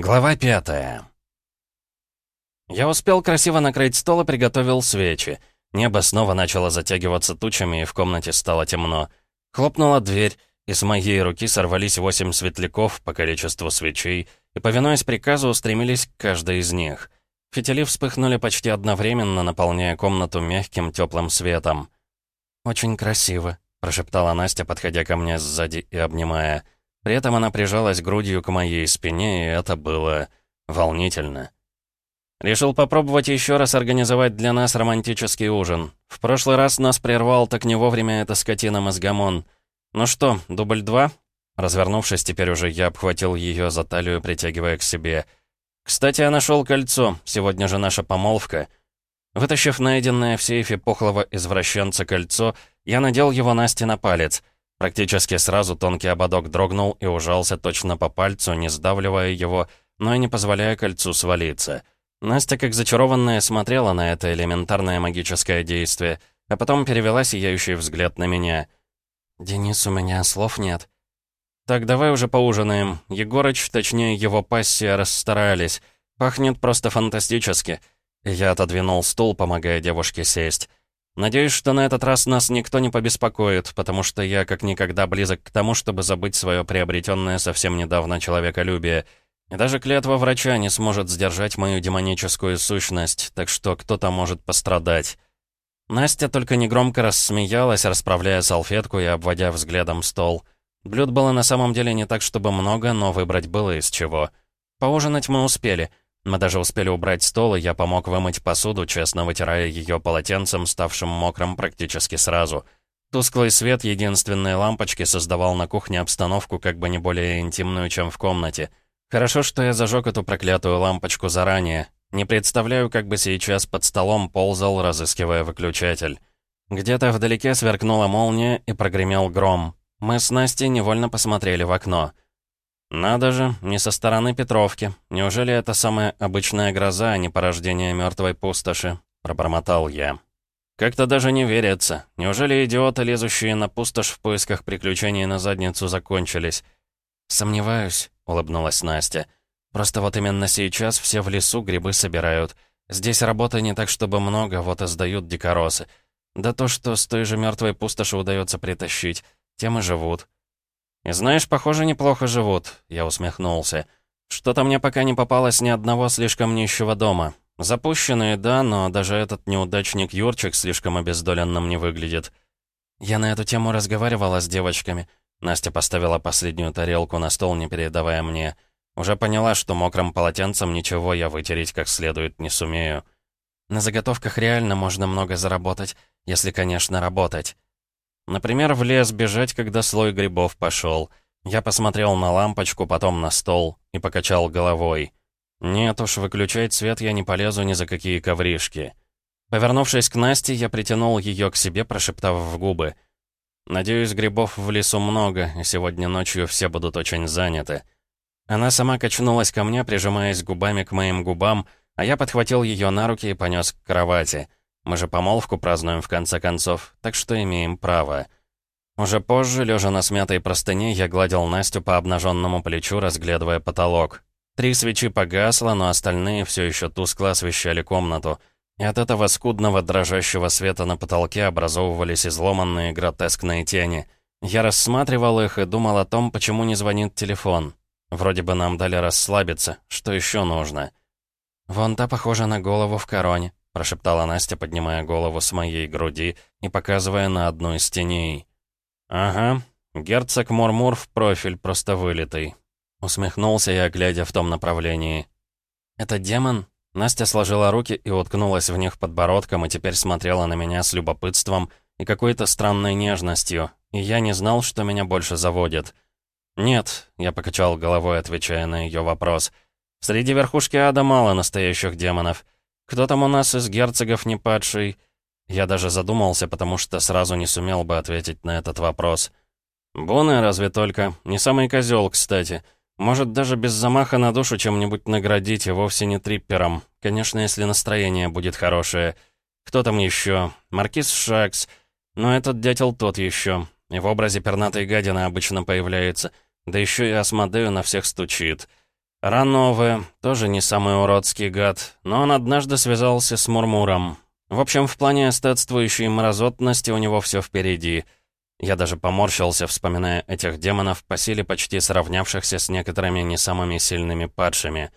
Глава пятая. Я успел красиво накрыть стол и приготовил свечи. Небо снова начало затягиваться тучами, и в комнате стало темно. Хлопнула дверь, и с моей руки сорвались восемь светляков по количеству свечей, и, повинуясь приказу, устремились к каждой из них. Фитили вспыхнули почти одновременно, наполняя комнату мягким теплым светом. «Очень красиво», — прошептала Настя, подходя ко мне сзади и обнимая. При этом она прижалась грудью к моей спине, и это было волнительно. Решил попробовать еще раз организовать для нас романтический ужин. В прошлый раз нас прервал так не вовремя эта скотина Мозгамон. Ну что, дубль два? Развернувшись, теперь уже я обхватил ее за талию, притягивая к себе. Кстати, я нашел кольцо. Сегодня же наша помолвка. Вытащив найденное в сейфе пухлого извращенца кольцо, я надел его Насте на палец. Практически сразу тонкий ободок дрогнул и ужался точно по пальцу, не сдавливая его, но и не позволяя кольцу свалиться. Настя, как зачарованная, смотрела на это элементарное магическое действие, а потом перевела сияющий взгляд на меня. «Денис, у меня слов нет». «Так, давай уже поужинаем. Егорыч, точнее его пассия, расстарались. Пахнет просто фантастически». Я отодвинул стул, помогая девушке сесть. Надеюсь, что на этот раз нас никто не побеспокоит, потому что я как никогда близок к тому, чтобы забыть свое приобретенное совсем недавно человеколюбие. И даже клятва врача не сможет сдержать мою демоническую сущность, так что кто-то может пострадать. Настя только негромко рассмеялась, расправляя салфетку и обводя взглядом стол. Блюд было на самом деле не так, чтобы много, но выбрать было из чего. Поужинать мы успели — мы даже успели убрать стол, и я помог вымыть посуду, честно вытирая ее полотенцем, ставшим мокрым практически сразу. Тусклый свет единственной лампочки создавал на кухне обстановку как бы не более интимную, чем в комнате. Хорошо, что я зажег эту проклятую лампочку заранее. Не представляю, как бы сейчас под столом ползал, разыскивая выключатель. Где-то вдалеке сверкнула молния и прогремел гром. Мы с Настей невольно посмотрели в окно. «Надо же, не со стороны Петровки. Неужели это самая обычная гроза, а не порождение мертвой пустоши?» — пробормотал я. «Как-то даже не верится. Неужели идиоты, лезущие на пустошь в поисках приключений на задницу, закончились?» «Сомневаюсь», — улыбнулась Настя. «Просто вот именно сейчас все в лесу грибы собирают. Здесь работы не так, чтобы много, вот и сдают дикоросы. Да то, что с той же мертвой пустоши удается притащить, тем и живут». «И знаешь, похоже, неплохо живут», — я усмехнулся. «Что-то мне пока не попалось ни одного слишком нищего дома. Запущенные, да, но даже этот неудачник Юрчик слишком обездоленным не выглядит». «Я на эту тему разговаривала с девочками». Настя поставила последнюю тарелку на стол, не передавая мне. Уже поняла, что мокрым полотенцем ничего я вытереть как следует не сумею. На заготовках реально можно много заработать, если, конечно, работать. Например, в лес бежать, когда слой грибов пошел. Я посмотрел на лампочку, потом на стол и покачал головой. Нет уж, выключать свет я не полезу ни за какие ковришки. Повернувшись к Насте, я притянул ее к себе, прошептав в губы. «Надеюсь, грибов в лесу много, и сегодня ночью все будут очень заняты». Она сама качнулась ко мне, прижимаясь губами к моим губам, а я подхватил ее на руки и понес к кровати. Мы же помолвку празднуем в конце концов, так что имеем право. Уже позже, лежа на смятой простыне, я гладил Настю по обнаженному плечу, разглядывая потолок. Три свечи погасло, но остальные все еще тускло освещали комнату. И от этого скудного дрожащего света на потолке образовывались изломанные гротескные тени. Я рассматривал их и думал о том, почему не звонит телефон. Вроде бы нам дали расслабиться. Что еще нужно? Вон та похожа на голову в короне. — прошептала Настя, поднимая голову с моей груди и показывая на одну из теней. «Ага, герцог Мурмур в профиль, просто вылитый». Усмехнулся я, глядя в том направлении. «Это демон?» Настя сложила руки и уткнулась в них подбородком и теперь смотрела на меня с любопытством и какой-то странной нежностью, и я не знал, что меня больше заводит. «Нет», — я покачал головой, отвечая на ее вопрос, — «среди верхушки ада мало настоящих демонов». Кто там у нас из герцогов не падший?» Я даже задумался, потому что сразу не сумел бы ответить на этот вопрос. «Буны разве только. Не самый козел, кстати. Может, даже без замаха на душу чем-нибудь наградить, и вовсе не триппером. Конечно, если настроение будет хорошее. Кто там еще? Маркиз Шакс. Но этот дятел тот еще. И в образе пернатой гадины обычно появляется. Да еще и Асмодею на всех стучит. Рановы, тоже не самый уродский гад, но он однажды связался с Мурмуром. В общем, в плане эстетствующей мразотности у него все впереди. Я даже поморщился, вспоминая этих демонов, по силе почти сравнявшихся с некоторыми не самыми сильными падшими.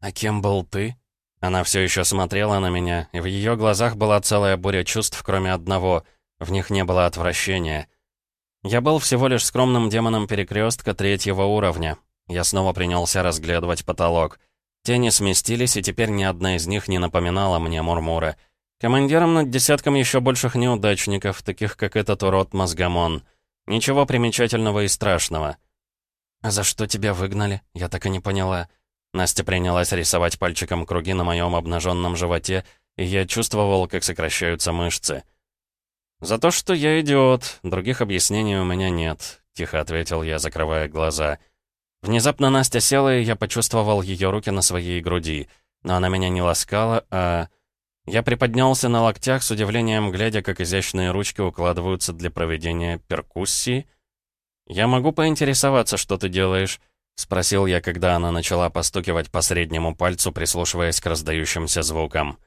«А кем был ты?» Она все еще смотрела на меня, и в ее глазах была целая буря чувств, кроме одного. В них не было отвращения. Я был всего лишь скромным демоном перекрестка третьего уровня. Я снова принялся разглядывать потолок. Тени сместились, и теперь ни одна из них не напоминала мне Мурмура. Командиром над десятком еще больших неудачников, таких как этот урод Мозгамон. Ничего примечательного и страшного. «А за что тебя выгнали?» Я так и не поняла. Настя принялась рисовать пальчиком круги на моем обнаженном животе, и я чувствовал, как сокращаются мышцы. «За то, что я идиот. Других объяснений у меня нет», — тихо ответил я, закрывая глаза. Внезапно Настя села, и я почувствовал ее руки на своей груди. Но она меня не ласкала, а... Я приподнялся на локтях с удивлением, глядя, как изящные ручки укладываются для проведения перкуссии. «Я могу поинтересоваться, что ты делаешь?» — спросил я, когда она начала постукивать по среднему пальцу, прислушиваясь к раздающимся звукам.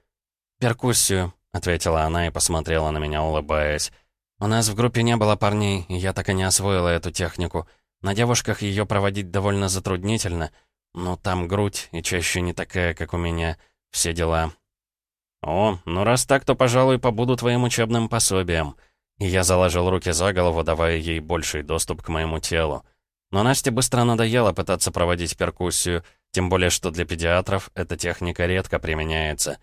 «Перкуссию», — ответила она и посмотрела на меня, улыбаясь. «У нас в группе не было парней, и я так и не освоила эту технику. На девушках ее проводить довольно затруднительно, но там грудь, и чаще не такая, как у меня. Все дела». «О, ну раз так, то, пожалуй, побуду твоим учебным пособием». И я заложил руки за голову, давая ей больший доступ к моему телу. Но Насте быстро надоело пытаться проводить перкуссию, тем более что для педиатров эта техника редко применяется.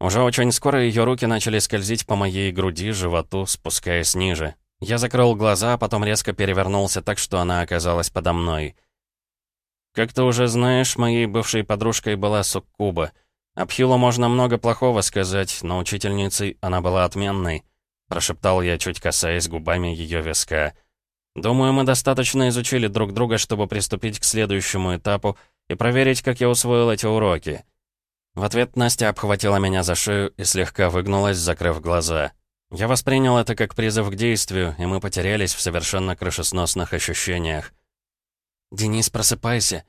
Уже очень скоро ее руки начали скользить по моей груди, животу, спускаясь ниже. Я закрыл глаза, а потом резко перевернулся так, что она оказалась подо мной. «Как ты уже знаешь, моей бывшей подружкой была Суккуба. Об Хилу можно много плохого сказать, но учительницей она была отменной», прошептал я, чуть касаясь губами ее виска. Думаю, мы достаточно изучили друг друга, чтобы приступить к следующему этапу и проверить, как я усвоил эти уроки. В ответ Настя обхватила меня за шею и слегка выгнулась, закрыв глаза. Я воспринял это как призыв к действию, и мы потерялись в совершенно крышесносных ощущениях. «Денис, просыпайся!»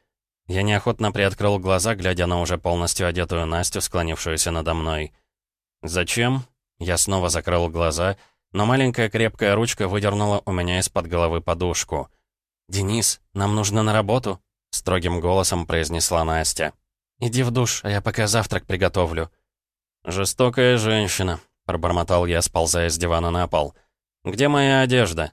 Я неохотно приоткрыл глаза, глядя на уже полностью одетую Настю, склонившуюся надо мной. «Зачем?» Я снова закрыл глаза — но маленькая крепкая ручка выдернула у меня из-под головы подушку. «Денис, нам нужно на работу», — строгим голосом произнесла Настя. «Иди в душ, а я пока завтрак приготовлю». «Жестокая женщина», — пробормотал я, сползая с дивана на пол. «Где моя одежда?»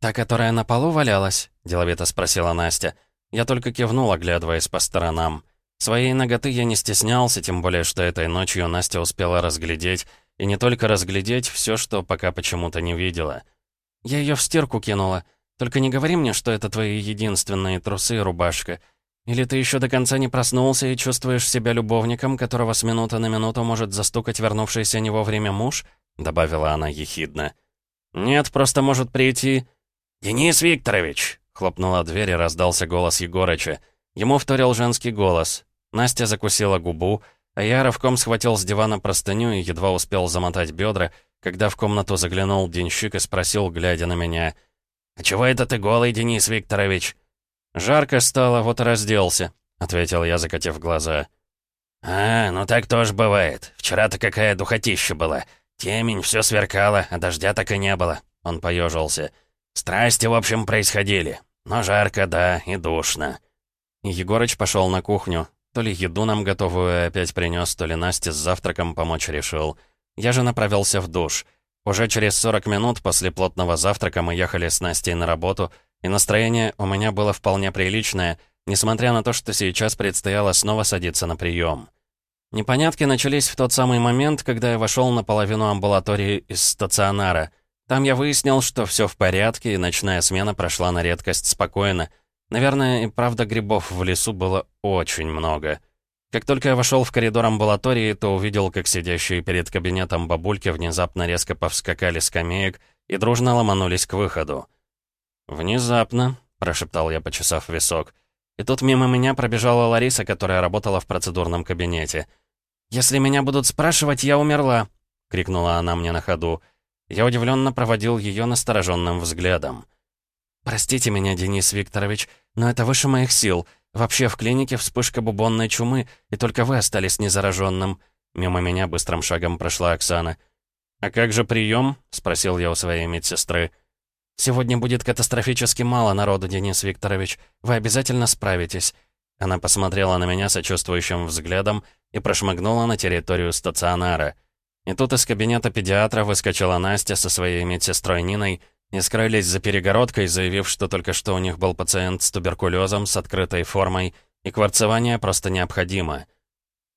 «Та, которая на полу валялась?» — деловито спросила Настя. Я только кивнул, оглядываясь по сторонам. Своей ноготы я не стеснялся, тем более, что этой ночью Настя успела разглядеть, и не только разглядеть все, что пока почему-то не видела. Я ее в стирку кинула. Только не говори мне, что это твои единственные трусы и рубашка. Или ты еще до конца не проснулся и чувствуешь себя любовником, которого с минуты на минуту может застукать вернувшийся не вовремя муж?» — добавила она ехидно. «Нет, просто может прийти...» «Денис Викторович!» — хлопнула дверь и раздался голос Егорыча. Ему вторил женский голос. Настя закусила губу, а я рывком схватил с дивана простыню и едва успел замотать бедра, когда в комнату заглянул денщик и спросил, глядя на меня. «А чего это ты голый, Денис Викторович?» «Жарко стало, вот и разделся», — ответил я, закатив глаза. «А, ну так тоже бывает. Вчера-то какая духотища была. Темень, все сверкало, а дождя так и не было». Он поежился. «Страсти, в общем, происходили. Но жарко, да, и душно». Егорыч пошел на кухню. То ли еду нам готовую опять принес, то ли Насте с завтраком помочь решил. Я же направился в душ. Уже через 40 минут после плотного завтрака мы ехали с Настей на работу, и настроение у меня было вполне приличное, несмотря на то, что сейчас предстояло снова садиться на прием. Непонятки начались в тот самый момент, когда я вошел на половину амбулатории из стационара. Там я выяснил, что все в порядке, и ночная смена прошла на редкость спокойно — Наверное, и правда грибов в лесу было очень много. Как только я вошел в коридор амбулатории, то увидел, как сидящие перед кабинетом бабульки внезапно резко повскакали скамеек и дружно ломанулись к выходу. «Внезапно», — прошептал я, почесав висок. И тут мимо меня пробежала Лариса, которая работала в процедурном кабинете. «Если меня будут спрашивать, я умерла», — крикнула она мне на ходу. Я удивленно проводил ее настороженным взглядом. «Простите меня, Денис Викторович, но это выше моих сил. Вообще в клинике вспышка бубонной чумы, и только вы остались незараженным». Мимо меня быстрым шагом прошла Оксана. «А как же прием?» — спросил я у своей медсестры. «Сегодня будет катастрофически мало народу, Денис Викторович. Вы обязательно справитесь». Она посмотрела на меня сочувствующим взглядом и прошмыгнула на территорию стационара. И тут из кабинета педиатра выскочила Настя со своей медсестрой Ниной и скрылись за перегородкой, заявив, что только что у них был пациент с туберкулезом, с открытой формой, и кварцевание просто необходимо.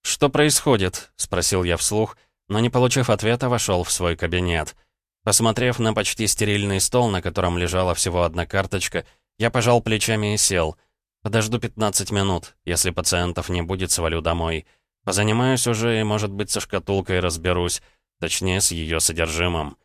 «Что происходит?» — спросил я вслух, но, не получив ответа, вошел в свой кабинет. Посмотрев на почти стерильный стол, на котором лежала всего одна карточка, я пожал плечами и сел. Подожду 15 минут. Если пациентов не будет, свалю домой. Позанимаюсь уже и, может быть, со шкатулкой разберусь. Точнее, с ее содержимым.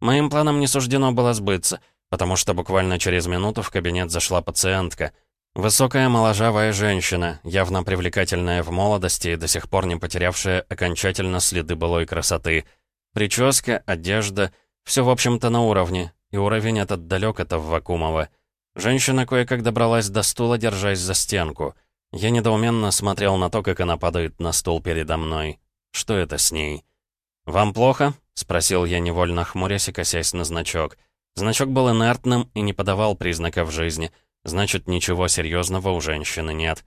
Моим планам не суждено было сбыться, потому что буквально через минуту в кабинет зашла пациентка. Высокая моложавая женщина, явно привлекательная в молодости и до сих пор не потерявшая окончательно следы былой красоты. Прическа, одежда — все, в общем-то, на уровне, и уровень этот далек от Вакумова. Женщина кое-как добралась до стула, держась за стенку. Я недоуменно смотрел на то, как она падает на стул передо мной. Что это с ней? «Вам плохо?» — спросил я, невольно хмурясь и косясь на значок. Значок был инертным и не подавал признаков жизни. Значит, ничего серьезного у женщины нет.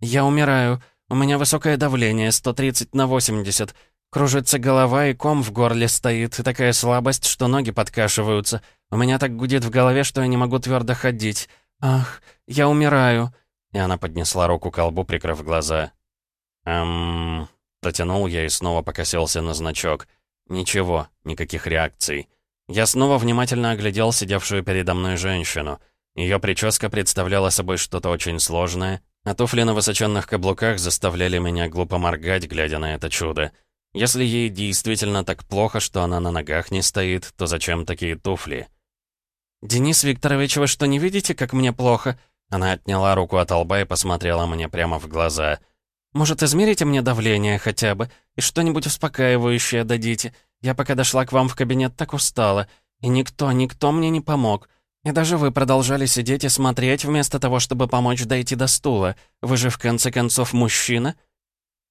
«Я умираю. У меня высокое давление, 130 на 80. Кружится голова и ком в горле стоит, и такая слабость, что ноги подкашиваются. У меня так гудит в голове, что я не могу твердо ходить. Ах, я умираю!» И она поднесла руку к колбу, прикрыв глаза. «Эм...» Протянул я и снова покосился на значок. Ничего, никаких реакций. Я снова внимательно оглядел сидевшую передо мной женщину. Ее прическа представляла собой что-то очень сложное, а туфли на высоченных каблуках заставляли меня глупо моргать, глядя на это чудо. Если ей действительно так плохо, что она на ногах не стоит, то зачем такие туфли? «Денис Викторович, вы что, не видите, как мне плохо?» Она отняла руку от лба и посмотрела мне прямо в глаза. «Может, измерите мне давление хотя бы? И что-нибудь успокаивающее дадите? Я пока дошла к вам в кабинет, так устала. И никто, никто мне не помог. И даже вы продолжали сидеть и смотреть, вместо того, чтобы помочь дойти до стула. Вы же, в конце концов, мужчина?»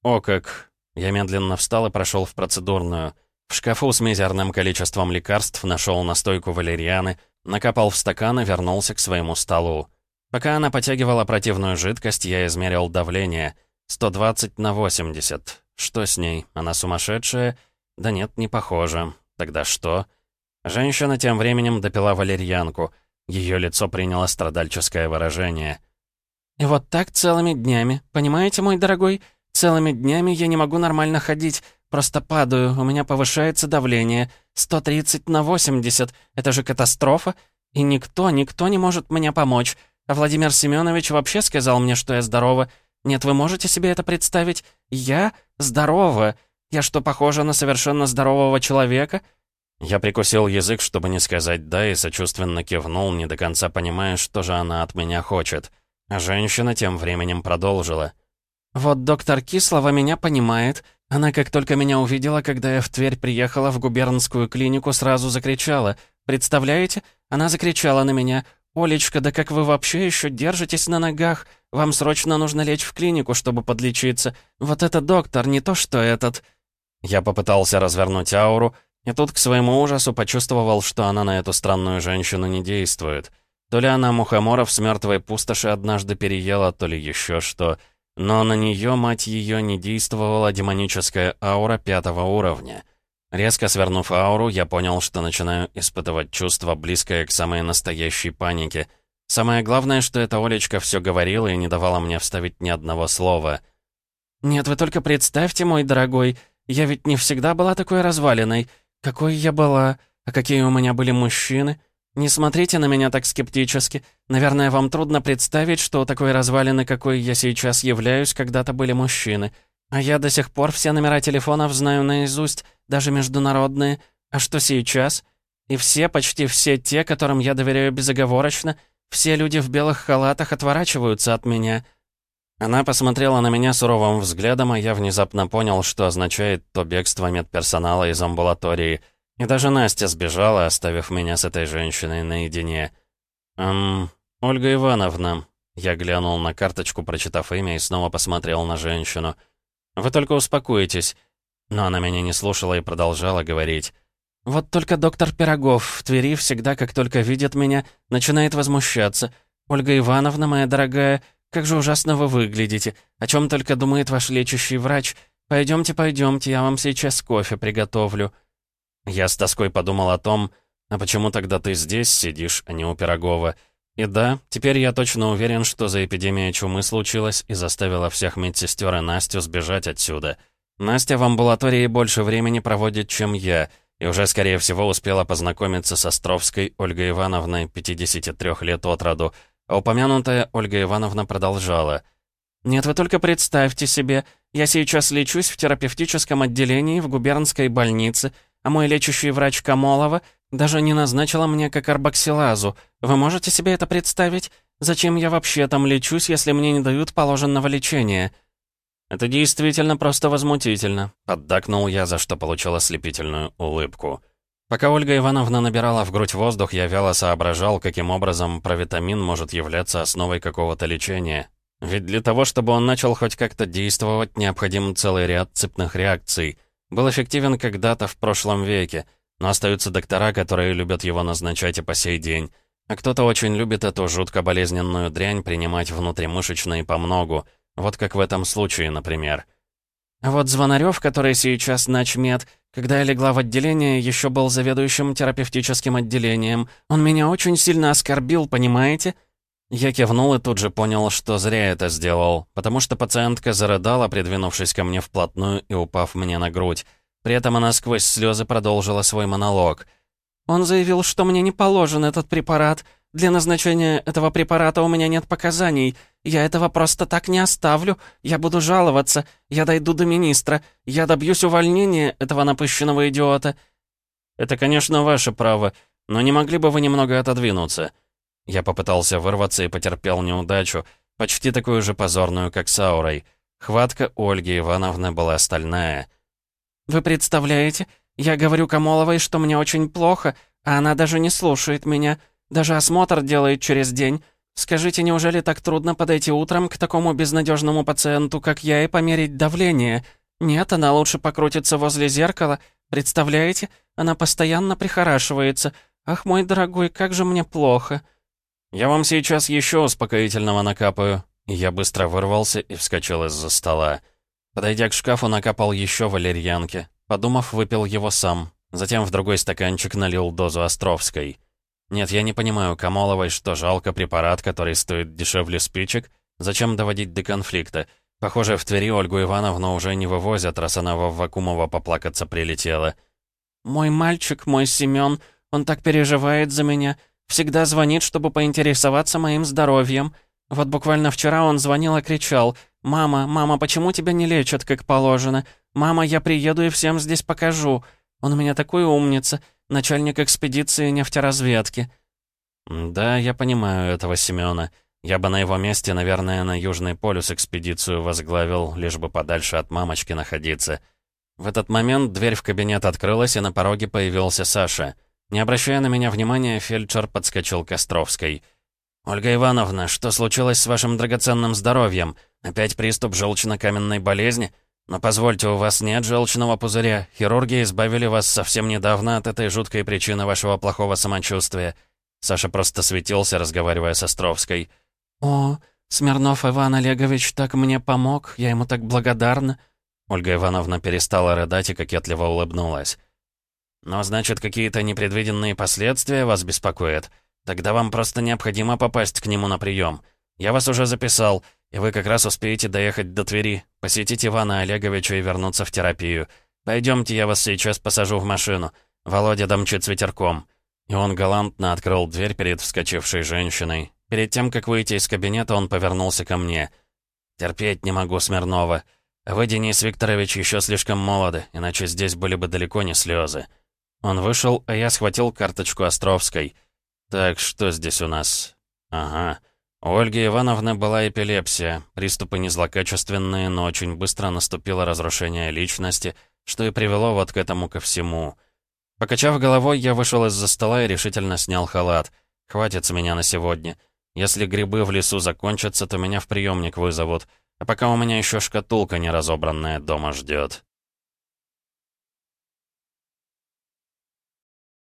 «О как!» Я медленно встал и прошел в процедурную. В шкафу с мизерным количеством лекарств нашел настойку валерьяны, накапал в стакан и вернулся к своему столу. Пока она потягивала противную жидкость, я измерил давление — 120 на 80. Что с ней? Она сумасшедшая? Да нет, не похоже. Тогда что? Женщина тем временем допила валерьянку. Ее лицо приняло страдальческое выражение. «И вот так целыми днями, понимаете, мой дорогой? Целыми днями я не могу нормально ходить, просто падаю, у меня повышается давление. 130 на 80, это же катастрофа. И никто, никто не может мне помочь. А Владимир Семенович вообще сказал мне, что я здорова. Нет, вы можете себе это представить? Я здорова. Я что, похожа на совершенно здорового человека?» Я прикусил язык, чтобы не сказать «да», и сочувственно кивнул, не до конца понимая, что же она от меня хочет. А женщина тем временем продолжила. «Вот доктор Кислова меня понимает. Она, как только меня увидела, когда я в Тверь приехала в губернскую клинику, сразу закричала. Представляете? Она закричала на меня. «Олечка, да как вы вообще еще держитесь на ногах? Вам срочно нужно лечь в клинику, чтобы подлечиться. Вот это доктор, не то что этот». Я попытался развернуть ауру, и тут к своему ужасу почувствовал, что она на эту странную женщину не действует. То ли она мухоморов с мертвой пустоши однажды переела, то ли еще что. Но на нее, мать ее, не действовала демоническая аура пятого уровня. Резко свернув ауру, я понял, что начинаю испытывать чувство, близкое к самой настоящей панике. Самое главное, что эта Олечка все говорила и не давала мне вставить ни одного слова. «Нет, вы только представьте, мой дорогой, я ведь не всегда была такой развалиной. Какой я была, а какие у меня были мужчины. Не смотрите на меня так скептически. Наверное, вам трудно представить, что такой развалины, какой я сейчас являюсь, когда-то были мужчины». А я до сих пор все номера телефонов знаю наизусть, даже международные. А что сейчас? И все, почти все те, которым я доверяю безоговорочно, все люди в белых халатах отворачиваются от меня». Она посмотрела на меня суровым взглядом, а я внезапно понял, что означает то бегство медперсонала из амбулатории. И даже Настя сбежала, оставив меня с этой женщиной наедине. «Эм, Ольга Ивановна». Я глянул на карточку, прочитав имя, и снова посмотрел на женщину. «Вы только успокойтесь». Но она меня не слушала и продолжала говорить. «Вот только доктор Пирогов в Твери всегда, как только видит меня, начинает возмущаться. Ольга Ивановна, моя дорогая, как же ужасно вы выглядите. О чем только думает ваш лечащий врач. Пойдемте, пойдемте, я вам сейчас кофе приготовлю». Я с тоской подумал о том, а почему тогда ты здесь сидишь, а не у Пирогова? И да, теперь я точно уверен, что за эпидемия чумы случилась и заставила всех медсестер и Настю сбежать отсюда. Настя в амбулатории больше времени проводит, чем я, и уже, скорее всего, успела познакомиться с Островской Ольгой Ивановной, 53 лет от роду, а упомянутая Ольга Ивановна продолжала. «Нет, вы только представьте себе, я сейчас лечусь в терапевтическом отделении в губернской больнице, а мой лечащий врач Камолова даже не назначила мне как арбоксилазу. Вы можете себе это представить? Зачем я вообще там лечусь, если мне не дают положенного лечения?» «Это действительно просто возмутительно», — поддакнул я, за что получил ослепительную улыбку. Пока Ольга Ивановна набирала в грудь воздух, я вяло соображал, каким образом провитамин может являться основой какого-то лечения. Ведь для того, чтобы он начал хоть как-то действовать, необходим целый ряд цепных реакций. Был эффективен когда-то в прошлом веке — но остаются доктора, которые любят его назначать и по сей день. А кто-то очень любит эту жутко болезненную дрянь принимать внутримышечно и помногу. Вот как в этом случае, например. А вот Звонарёв, который сейчас начмед, когда я легла в отделение, еще был заведующим терапевтическим отделением. Он меня очень сильно оскорбил, понимаете? Я кивнул и тут же понял, что зря это сделал, потому что пациентка зарыдала, придвинувшись ко мне вплотную и упав мне на грудь. При этом она сквозь слезы продолжила свой монолог. «Он заявил, что мне не положен этот препарат. Для назначения этого препарата у меня нет показаний. Я этого просто так не оставлю. Я буду жаловаться. Я дойду до министра. Я добьюсь увольнения этого напыщенного идиота». «Это, конечно, ваше право, но не могли бы вы немного отодвинуться?» Я попытался вырваться и потерпел неудачу, почти такую же позорную, как с Аурой. Хватка Ольги Ивановны была стальная — «Вы представляете? Я говорю Камоловой, что мне очень плохо, а она даже не слушает меня. Даже осмотр делает через день. Скажите, неужели так трудно подойти утром к такому безнадежному пациенту, как я, и померить давление? Нет, она лучше покрутится возле зеркала. Представляете? Она постоянно прихорашивается. Ах, мой дорогой, как же мне плохо». «Я вам сейчас еще успокоительного накапаю». Я быстро вырвался и вскочил из-за стола. Подойдя к шкафу, накапал еще валерьянки. Подумав, выпил его сам. Затем в другой стаканчик налил дозу Островской. Нет, я не понимаю, Камоловой, что жалко препарат, который стоит дешевле спичек? Зачем доводить до конфликта? Похоже, в Твери Ольгу Ивановну уже не вывозят, раз она во Вакумова поплакаться прилетела. «Мой мальчик, мой Семён, он так переживает за меня. Всегда звонит, чтобы поинтересоваться моим здоровьем. Вот буквально вчера он звонил и кричал — «Мама, мама, почему тебя не лечат, как положено? Мама, я приеду и всем здесь покажу. Он у меня такой умница, начальник экспедиции нефтеразведки». «Да, я понимаю этого Семёна. Я бы на его месте, наверное, на Южный полюс экспедицию возглавил, лишь бы подальше от мамочки находиться». В этот момент дверь в кабинет открылась, и на пороге появился Саша. Не обращая на меня внимания, фельдшер подскочил к Островской. «Ольга Ивановна, что случилось с вашим драгоценным здоровьем? Опять приступ желчно-каменной болезни? Но позвольте, у вас нет желчного пузыря. Хирурги избавили вас совсем недавно от этой жуткой причины вашего плохого самочувствия». Саша просто светился, разговаривая с Островской. «О, Смирнов Иван Олегович так мне помог, я ему так благодарна». Ольга Ивановна перестала рыдать и кокетливо улыбнулась. «Но значит, какие-то непредвиденные последствия вас беспокоят? Тогда вам просто необходимо попасть к нему на прием. Я вас уже записал, и вы как раз успеете доехать до Твери, посетить Ивана Олеговича и вернуться в терапию. Пойдемте, я вас сейчас посажу в машину. Володя домчит с ветерком». И он галантно открыл дверь перед вскочившей женщиной. Перед тем, как выйти из кабинета, он повернулся ко мне. «Терпеть не могу Смирнова. Вы, Денис Викторович, еще слишком молоды, иначе здесь были бы далеко не слезы». Он вышел, а я схватил карточку Островской. «Так, что здесь у нас?» «Ага. У Ольги Ивановны была эпилепсия, приступы не злокачественные, но очень быстро наступило разрушение личности, что и привело вот к этому ко всему. Покачав головой, я вышел из-за стола и решительно снял халат. Хватит с меня на сегодня. Если грибы в лесу закончатся, то меня в приемник вызовут. А пока у меня еще шкатулка неразобранная дома ждет.